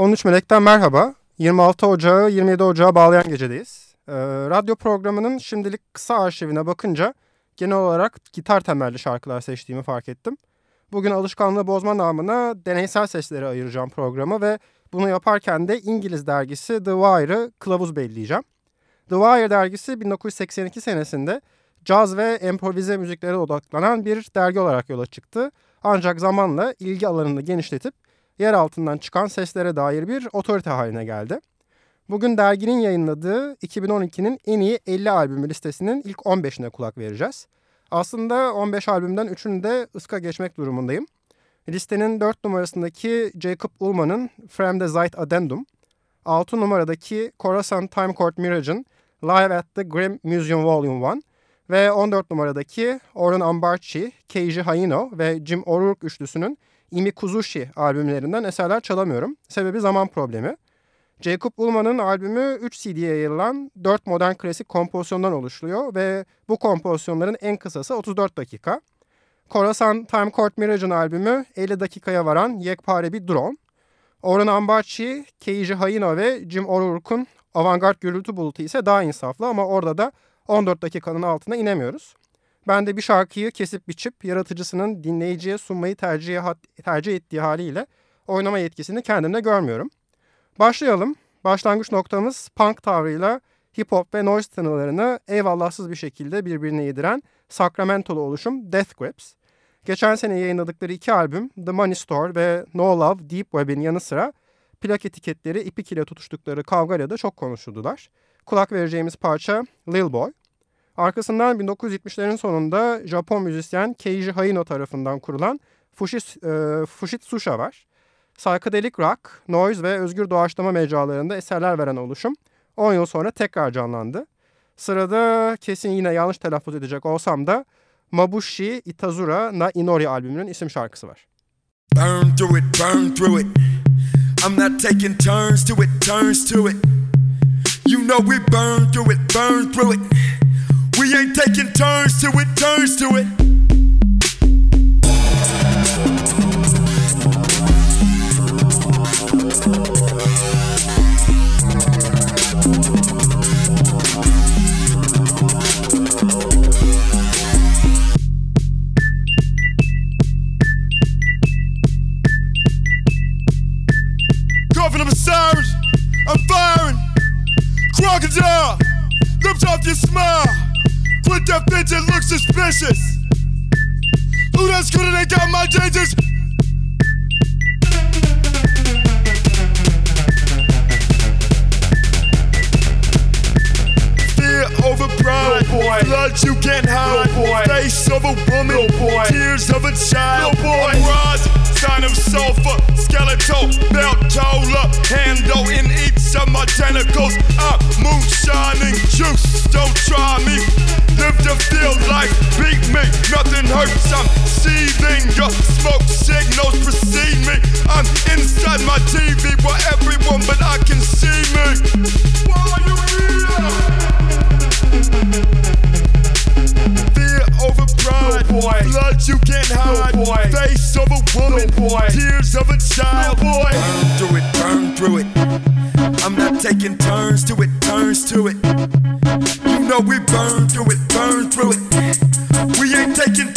13 Melek'ten merhaba. 26 Ocağı 27 Ocağı bağlayan gecedeyiz. Ee, radyo programının şimdilik kısa arşivine bakınca genel olarak gitar temelli şarkılar seçtiğimi fark ettim. Bugün alışkanlığı bozma namına deneysel sesleri ayıracağım programı ve bunu yaparken de İngiliz dergisi The Wire'ı kılavuz belleyeceğim. The Wire dergisi 1982 senesinde caz ve improvize müziklere odaklanan bir dergi olarak yola çıktı. Ancak zamanla ilgi alanını genişletip yer altından çıkan seslere dair bir otorite haline geldi. Bugün derginin yayınladığı 2012'nin en iyi 50 albümü listesinin ilk 15'ine kulak vereceğiz. Aslında 15 albümden 3'ünü de ıska geçmek durumundayım. Listenin 4 numarasındaki Jacob Ullman'ın From the Zeit Addendum, 6 numaradaki Khorasan Time Court Mirage'ın Live at the Grimm Museum Volume 1 ve 14 numaradaki Orhan Ambarchi, Keiji Haino ve Jim O'Rourke üçlüsünün Imi Kuzushi albümlerinden eserler çalamıyorum. Sebebi zaman problemi. Jacob Ullman'ın albümü 3 CD'ye yayılan 4 modern klasik kompozisyondan oluşuyor ve bu kompozisyonların en kısası 34 dakika. Khorasan Time Court Mirage'ın albümü 50 dakikaya varan yekpare bir drone. Orhan Ambarchi, Keiji Haino ve Jim O'Rourke'un avantgard gürültü bulutu ise daha insaflı ama orada da 14 dakikanın altına inemiyoruz. Ben de bir şarkıyı kesip biçip yaratıcısının dinleyiciye sunmayı tercih, tercih ettiği haliyle oynama yetkisini kendimde görmüyorum. Başlayalım. Başlangıç noktamız punk tavrıyla hip hop ve noise tınılarını eyvallahsız bir şekilde birbirine yediren Sacramento'lu oluşum Death Grips. Geçen sene yayınladıkları iki albüm The Money Store ve No Love Deep Web'in yanı sıra plak etiketleri ipik ile tutuştukları kavgayla da çok konuşuldular. Kulak vereceğimiz parça Lil Boy. Arkasından 1970'lerin sonunda Japon müzisyen Keiji Haino tarafından kurulan Fushis, e, Fushitsusha var. Psychedelic rock, noise ve özgür doğaçlama mecralarında eserler veren oluşum 10 yıl sonra tekrar canlandı. Sırada kesin yine yanlış telaffuz edecek olsam da Mabushi Itazura na Inori albümünün isim şarkısı var. Burn through it, burn through it. I'm not taking turns to it, turns to it. You know we burn through it, burn through it. We ain't taking turns to it, turns to it. Coughing up sirens, I'm firing. Crocodile, lift off your smile. Quit that it looks suspicious. Who that's good they got my dangers? Fear over pride, boy. blood you can't hide, boy. face of a woman, boy. tears of a child, boy. Rise, sign of sulfur, skeletal, belt, up, handle in each of my tentacles. I'm moonshining juice, don't try me. Live to feel life, beat me, nothing hurts. I'm seething, your smoke signals precede me. I'm inside my TV where everyone but I can see me. Why are you here? Fear over pride, boy. blood you can't hide, boy. face of a woman, boy. tears of a child, boy. Burn through it, burn through it. I'm not taking turns to it, turns to it. You know we burn through it, burn through it. We ain't taking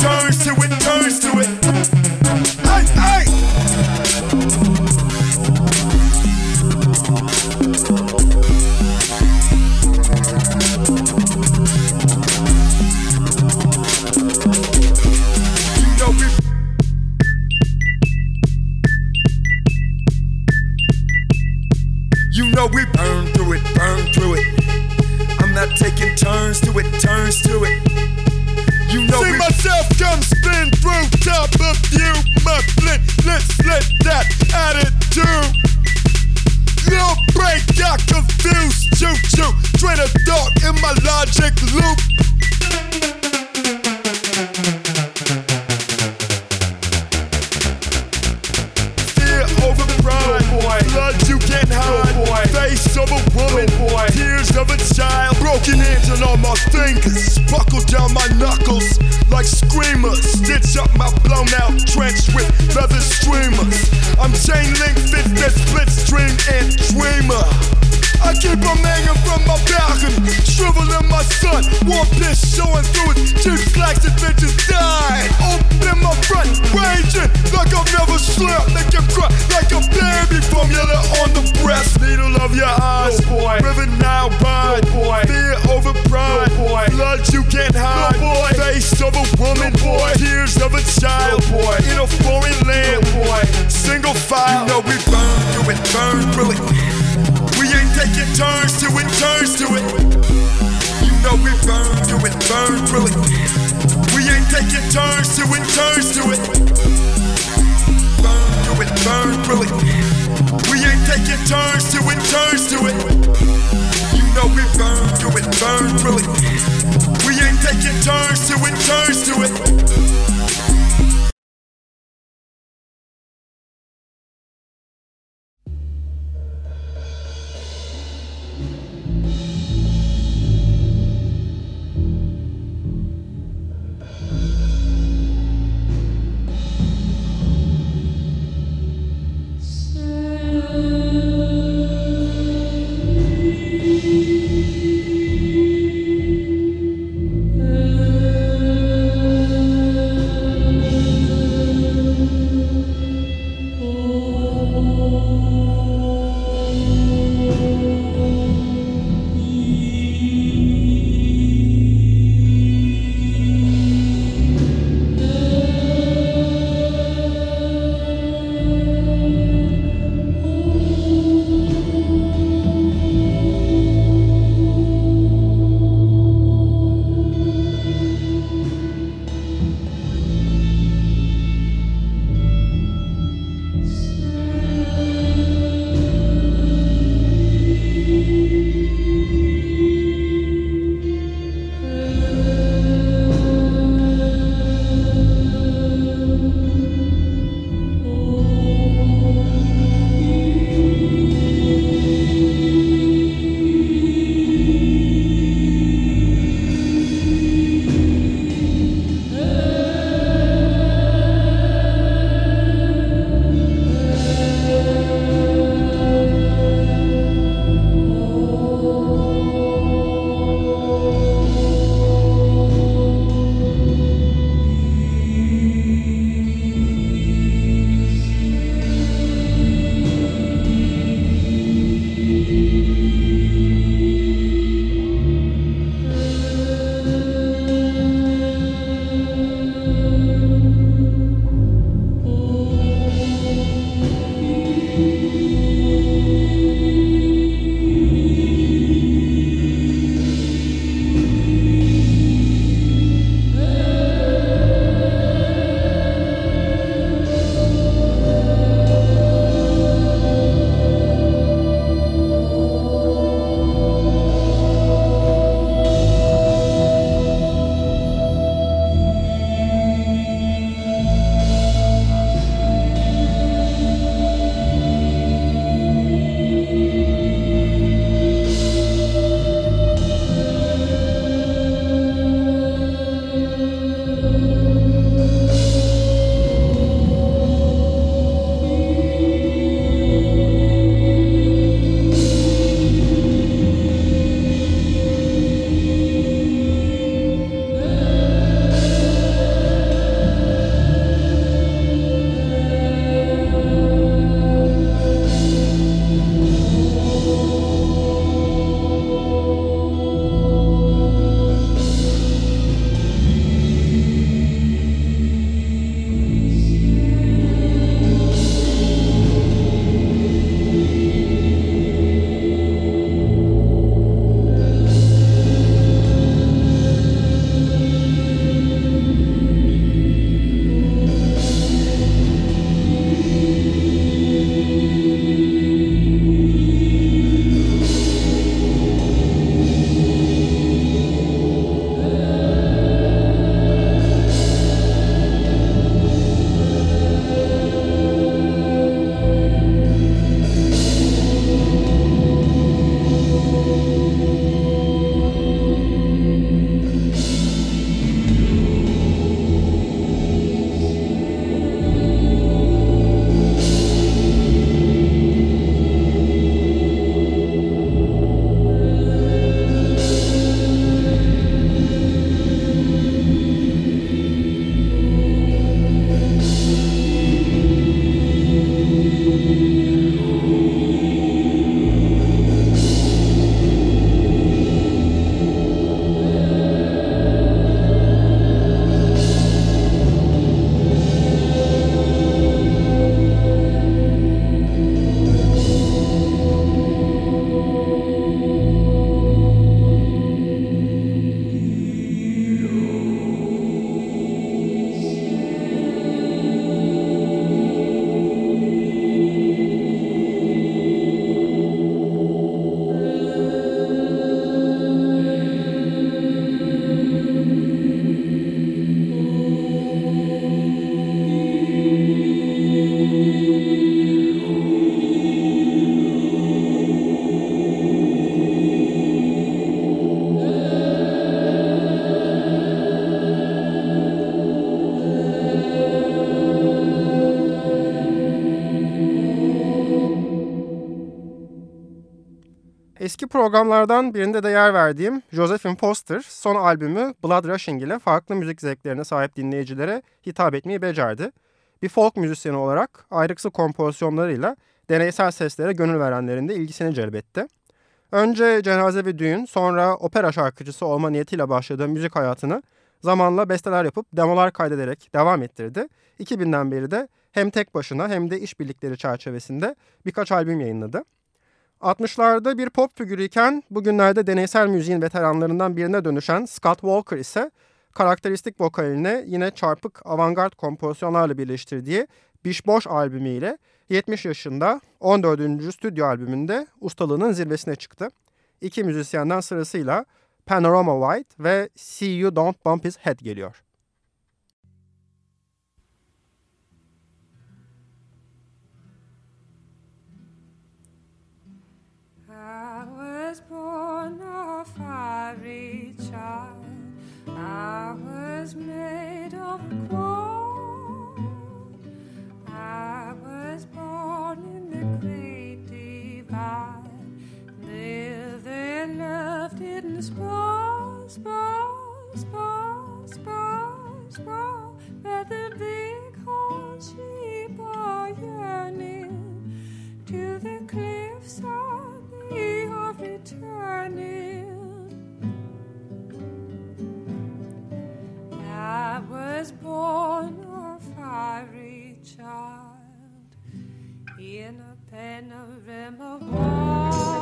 Eski programlardan birinde de yer verdiğim Josephine Foster son albümü Blood Rushing ile farklı müzik zevklerine sahip dinleyicilere hitap etmeyi becerdi. Bir folk müzisyeni olarak ayrıksı kompozisyonlarıyla deneysel seslere gönül verenlerin de ilgisini celbetti. Önce cenaze ve düğün, sonra opera şarkıcısı olma niyetiyle başladığı müzik hayatını zamanla besteler yapıp demolar kaydederek devam ettirdi. 2000'den beri de hem tek başına hem de işbirlikleri çerçevesinde birkaç albüm yayınladı. 60'larda bir pop figürüyken bugünlerde deneysel müziğin veteranlarından birine dönüşen Scott Walker ise karakteristik vokaline yine çarpık avantgard kompozisyonlarla birleştirdiği Biş Boş albümüyle 70 yaşında 14. stüdyo albümünde ustalığının zirvesine çıktı. İki müzisyenden sırasıyla Panorama White ve See You Don't Bump His Head geliyor. Was born a fiery child. I was made of gold. I was born in the great divide. Lived and loved in spoil, spoil, spoil, spoil, spoil. But the big horn sheep are yearning to the they are returning. I was born a fiery child in a panorama from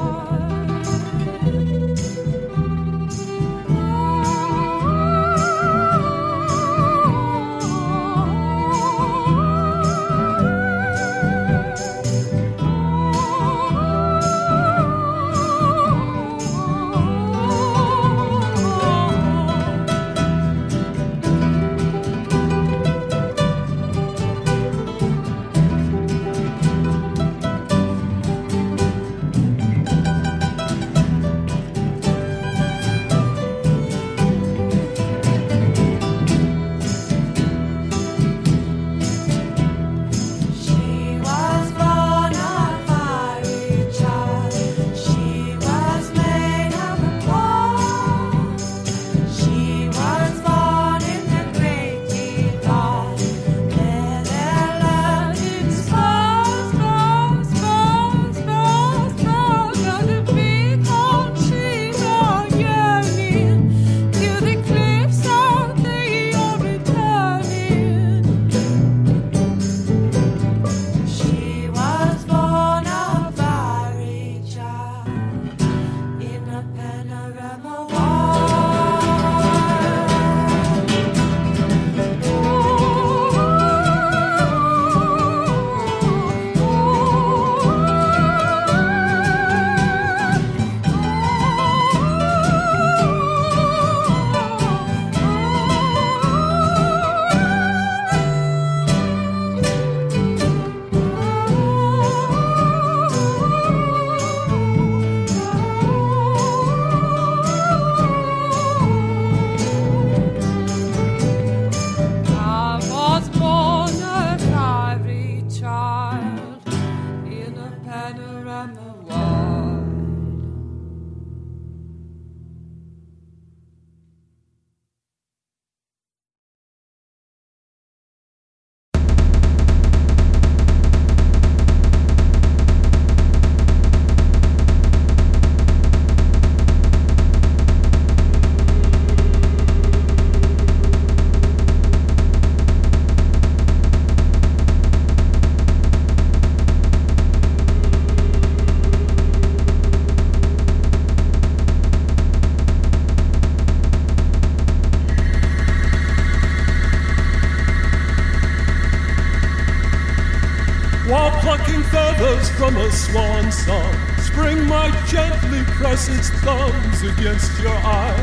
against your eye.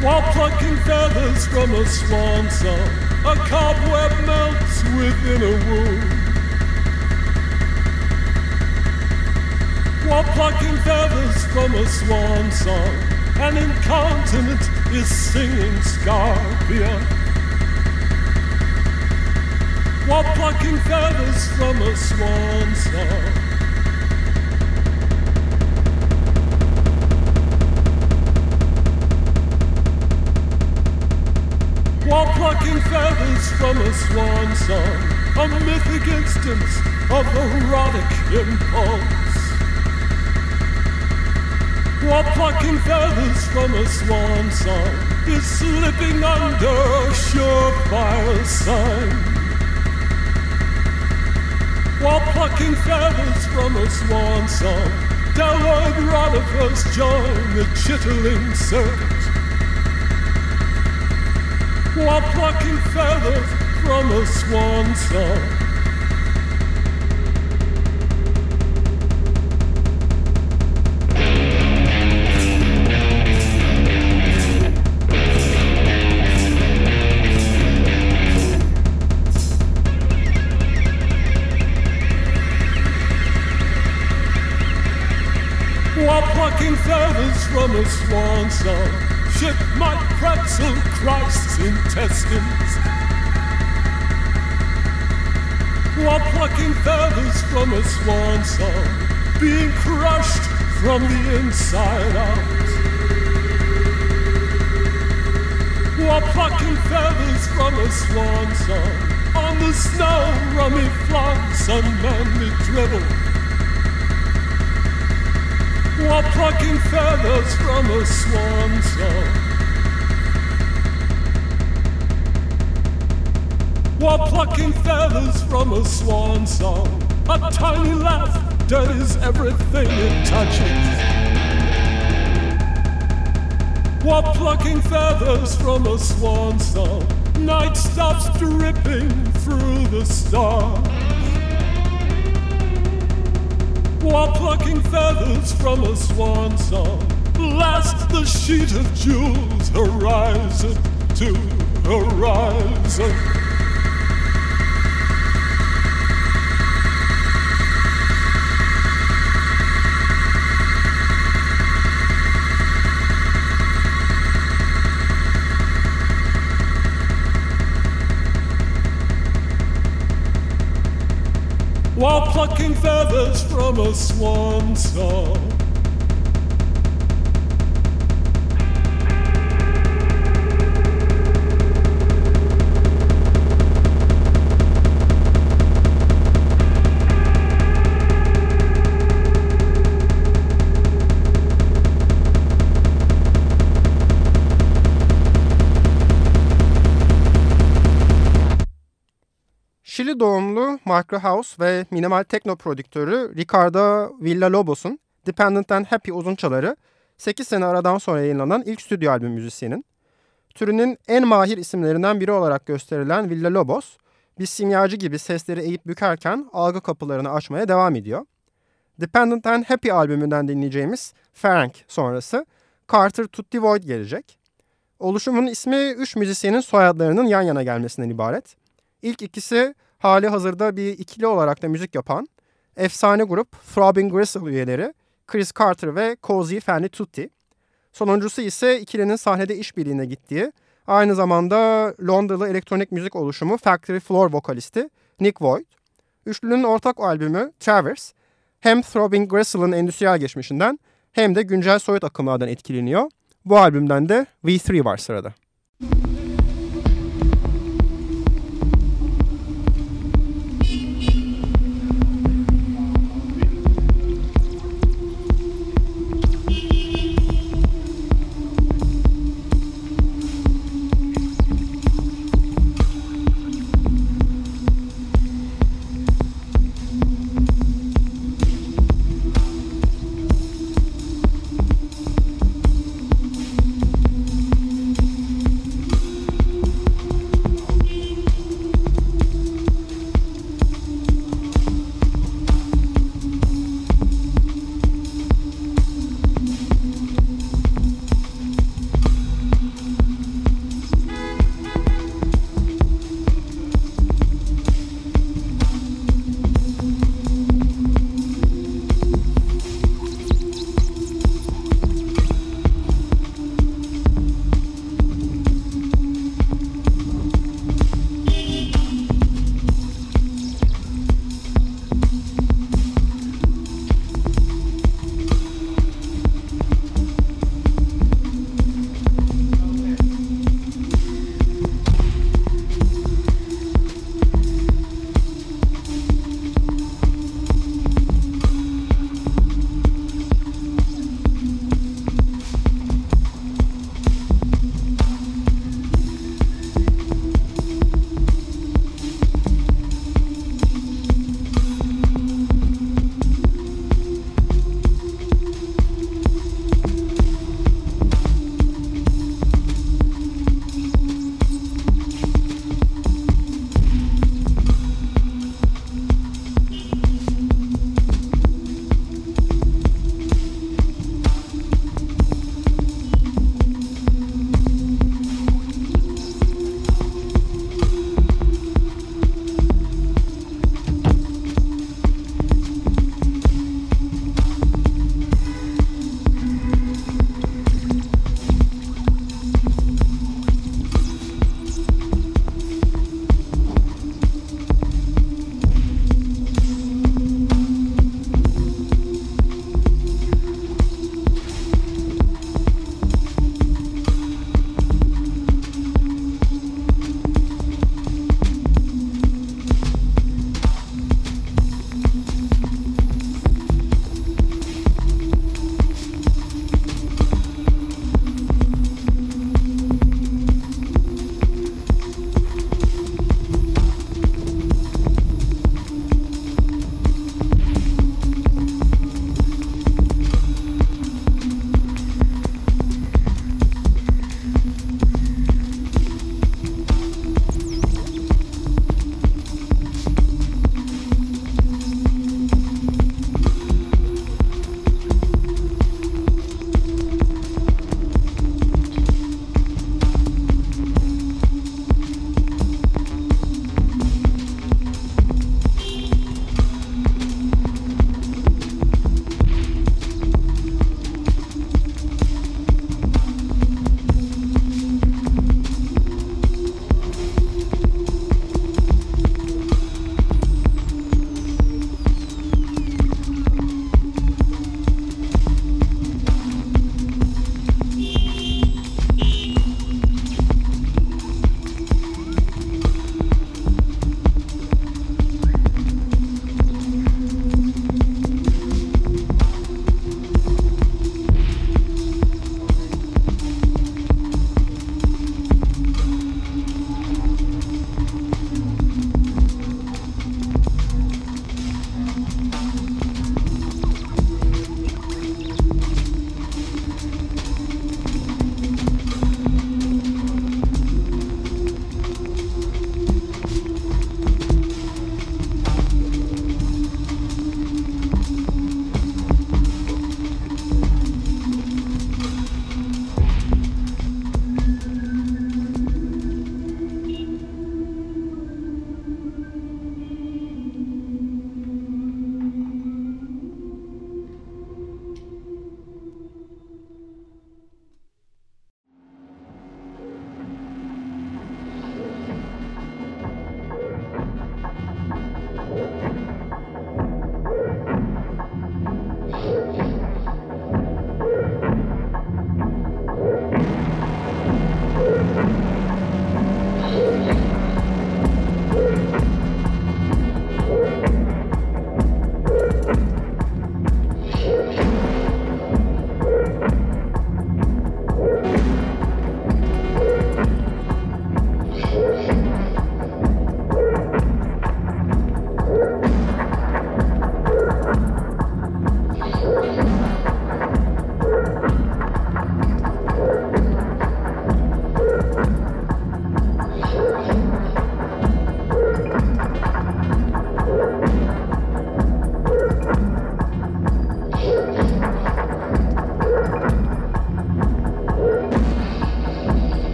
While plucking feathers from a swan song, a cobweb melts within a wound. While plucking feathers from a swan song, an incontinent is singing Scarpia while plucking feathers from a swan song. While plucking feathers from a swan song, a mythic instance of erotic impulse. While plucking feathers from a swan song is slipping under a surefire sign. While plucking feathers from a swan song, Delroy Rodifers join the chittering circuit. While plucking feathers from a swan song. while plucking feathers from a swan song. Shit might pretzel Christ's intestines. While plucking feathers from a swan song, being crushed from the inside out. While plucking feathers from a swan song, on the snow, rummy flocks, unmanly dribble while plucking feathers from a swan song. While plucking feathers from a swan song, a tiny laugh dirties everything it touches. While plucking feathers from a swan song, night stops dripping through the stars while plucking feathers from a swan song. Blast the sheet of jewels, horizon to horizon. Plucking feathers from a swan song. Şili doğumlu Microhouse ve minimal tekno prodüktörü Ricardo Villalobos'un Dependent and Happy uzunçaları 8 sene aradan sonra yayınlanan ilk stüdyo albüm müzisyenin. Türünün en mahir isimlerinden biri olarak gösterilen Villalobos, bir simyacı gibi sesleri eğip bükerken algı kapılarını açmaya devam ediyor. Dependent and Happy albümünden dinleyeceğimiz Frank sonrası Carter Tutti Void gelecek. Oluşumun ismi 3 müzisyenin soyadlarının yan yana gelmesinden ibaret. İlk ikisi hali hazırda bir ikili olarak da müzik yapan efsane grup Throbbing Gristle üyeleri Chris Carter ve Cozy Fanny Tutti. Sonuncusu ise ikilinin sahnede işbirliğine gittiği aynı zamanda Londralı elektronik müzik oluşumu Factory Floor vokalisti Nick Voigt. Üçlünün ortak albümü Traverse hem Throbbing Gristle'ın endüstriyel geçmişinden hem de güncel soyut akımlardan etkileniyor. Bu albümden de V3 var sırada.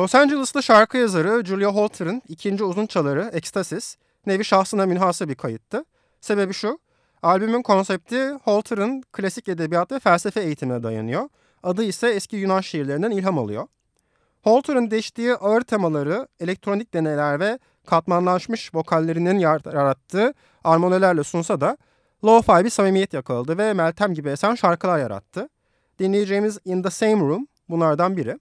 Los Angeles'lı şarkı yazarı Julia Holter'ın ikinci uzun çaları Ecstasis, nevi şahsına münhasır bir kayıttı. Sebebi şu, albümün konsepti Holter'ın klasik edebiyat ve felsefe eğitimine dayanıyor. Adı ise eski Yunan şiirlerinden ilham alıyor. Holter'ın değiştiği ağır temaları, elektronik deneyler ve katmanlaşmış vokallerinin yarattığı armonilerle sunsa da lo-fi bir samimiyet yakaladı ve Meltem gibi esen şarkılar yarattı. Dinleyeceğimiz In The Same Room bunlardan biri.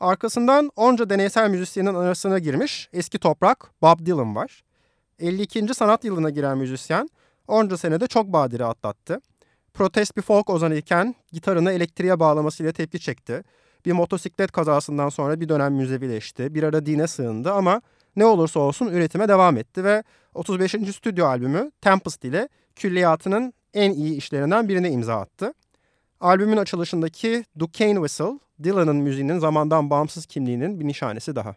Arkasından onca deneysel müzisyenin arasına girmiş eski toprak Bob Dylan var. 52. sanat yılına giren müzisyen onca senede çok badire atlattı. Protest bir folk ozanı iken gitarını elektriğe bağlamasıyla tepki çekti. Bir motosiklet kazasından sonra bir dönem müzevileşti. Bir ara dine sığındı ama ne olursa olsun üretime devam etti ve 35. stüdyo albümü Tempest ile külliyatının en iyi işlerinden birine imza attı. Albümün açılışındaki Duquesne Whistle, Dylan'ın müziğinin zamandan bağımsız kimliğinin bir nişanesi daha.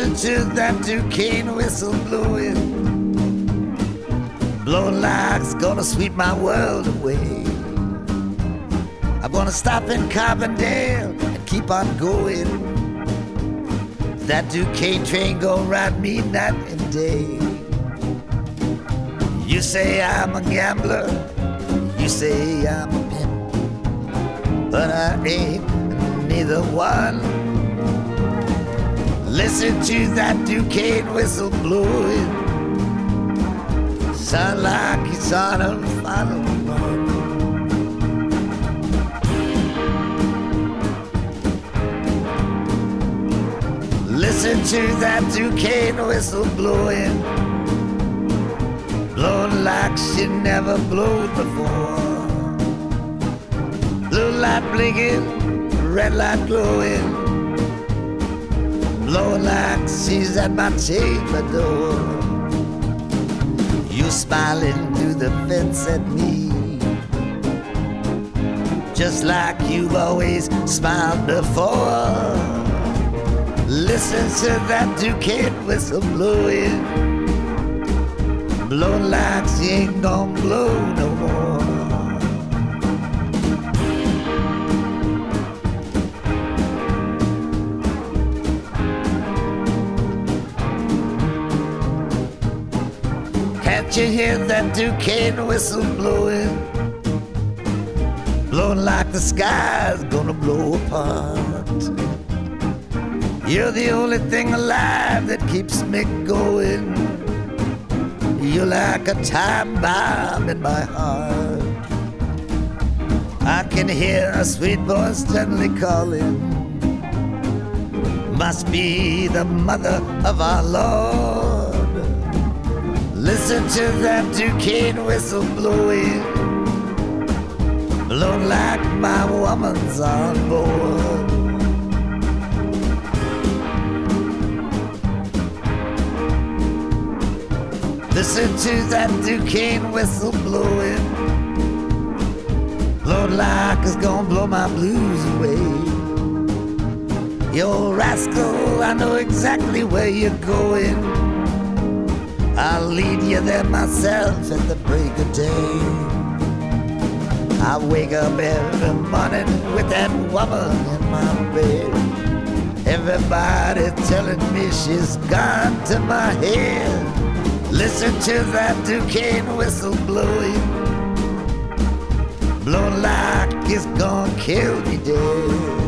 To that Duquesne whistle blowing. Blowing it's gonna sweep my world away. I'm gonna stop in Carbondale and keep on going. That Duquesne train gonna ride me night and day. You say I'm a gambler, you say I'm a pimp, but I ain't neither one. Listen to that Duquesne whistle blowing. Sound like it's on a final run. Listen to that Duquesne whistle blowing. Blowing like she never blew before. Blue light blinking, red light glowing blowing she's at my chamber door. You smiling through the fence at me, just like you've always smiled before. Listen to that Duquesne whistle blowing, blowing like she ain't gonna blow no more. You hear that Duquesne whistle blowing? Blowing like the sky's gonna blow apart. You're the only thing alive that keeps me going. You're like a time bomb in my heart. I can hear a sweet voice gently calling. Must be the mother of our Lord. Listen to that Duquesne whistle blowing, blowing like my woman's on board. Listen to that Duquesne whistle blowing. Blowing like it's gonna blow my blues away. Yo, rascal, I know exactly where you're going. I'll lead you there myself at the break of day. I wake up every morning with that woman in my bed. Everybody telling me she's gone to my head. Listen to that Duquesne whistle blowing, blowing like it's gonna kill me dead.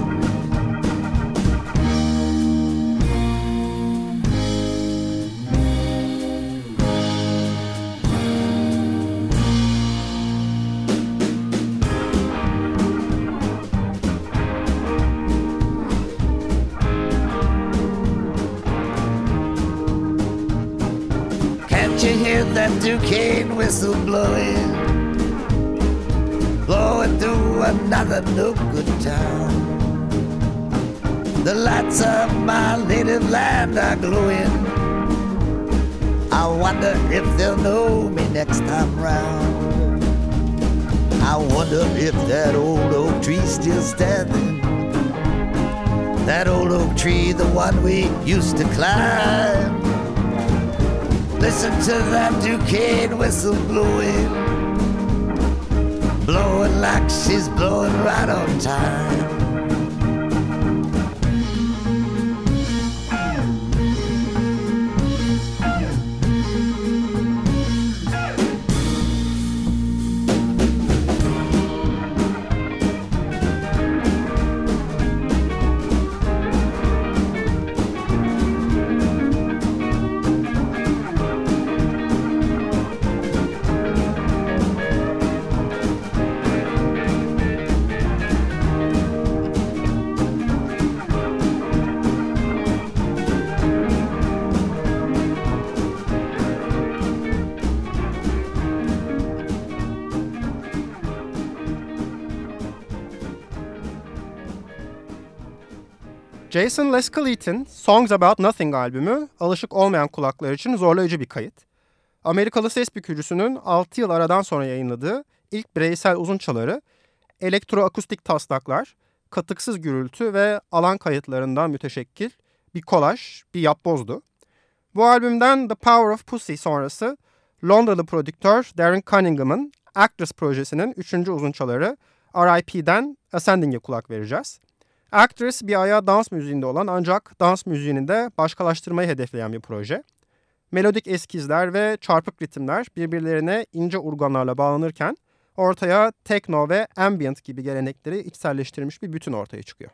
Whistle blowing? Blowing through another no good town. The lights of my native land are glowing. I wonder if they'll know me next time round. I wonder if that old oak tree's still standing. That old oak tree, the one we used to climb. Listen to that Duquesne whistle blowing, blowing like she's blowing right on time. Jason Lescalite'in Songs About Nothing albümü alışık olmayan kulaklar için zorlayıcı bir kayıt. Amerikalı ses bükücüsünün 6 yıl aradan sonra yayınladığı ilk bireysel uzun çaları, elektroakustik taslaklar, katıksız gürültü ve alan kayıtlarından müteşekkil bir kolaj, bir yapbozdu. Bu albümden The Power of Pussy sonrası Londralı prodüktör Darren Cunningham'ın Actress projesinin 3. uzunçaları R.I.P.'den Ascending'e kulak vereceğiz. Actress bir ayağı dans müziğinde olan ancak dans müziğini de başkalaştırmayı hedefleyen bir proje. Melodik eskizler ve çarpık ritimler birbirlerine ince urganlarla bağlanırken ortaya tekno ve ambient gibi gelenekleri içselleştirmiş bir bütün ortaya çıkıyor.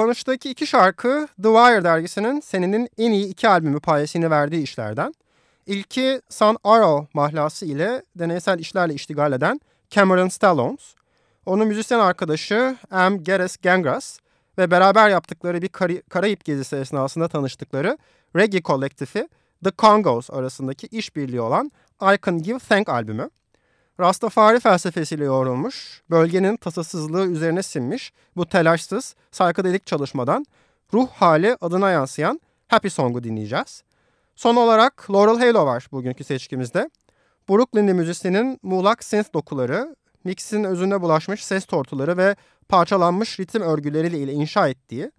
Kapanıştaki iki şarkı The Wire dergisinin senenin en iyi iki albümü payesini verdiği işlerden. İlki Sun Arrow mahlası ile deneysel işlerle iştigal eden Cameron Stallones. Onun müzisyen arkadaşı M. Geres Gangras ve beraber yaptıkları bir Kar Karayip gezisi esnasında tanıştıkları reggae kolektifi The Congos arasındaki işbirliği olan I Can Give Thank albümü. Rastafari felsefesiyle yoğrulmuş, bölgenin tasasızlığı üzerine sinmiş bu telaşsız, saykadelik çalışmadan ruh hali adına yansıyan Happy Song'u dinleyeceğiz. Son olarak Laurel Halo var bugünkü seçkimizde. Brooklyn'li müzisyenin muğlak synth dokuları, mixin özünde bulaşmış ses tortuları ve parçalanmış ritim örgüleriyle ile inşa ettiği,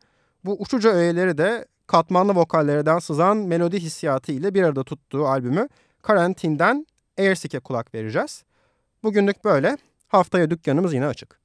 bu uçuca öğeleri de katmanlı vokallerden sızan melodi hissiyatı ile bir arada tuttuğu albümü Karantin'den Airsick'e kulak vereceğiz. Bugünlük böyle. Haftaya dükkanımız yine açık.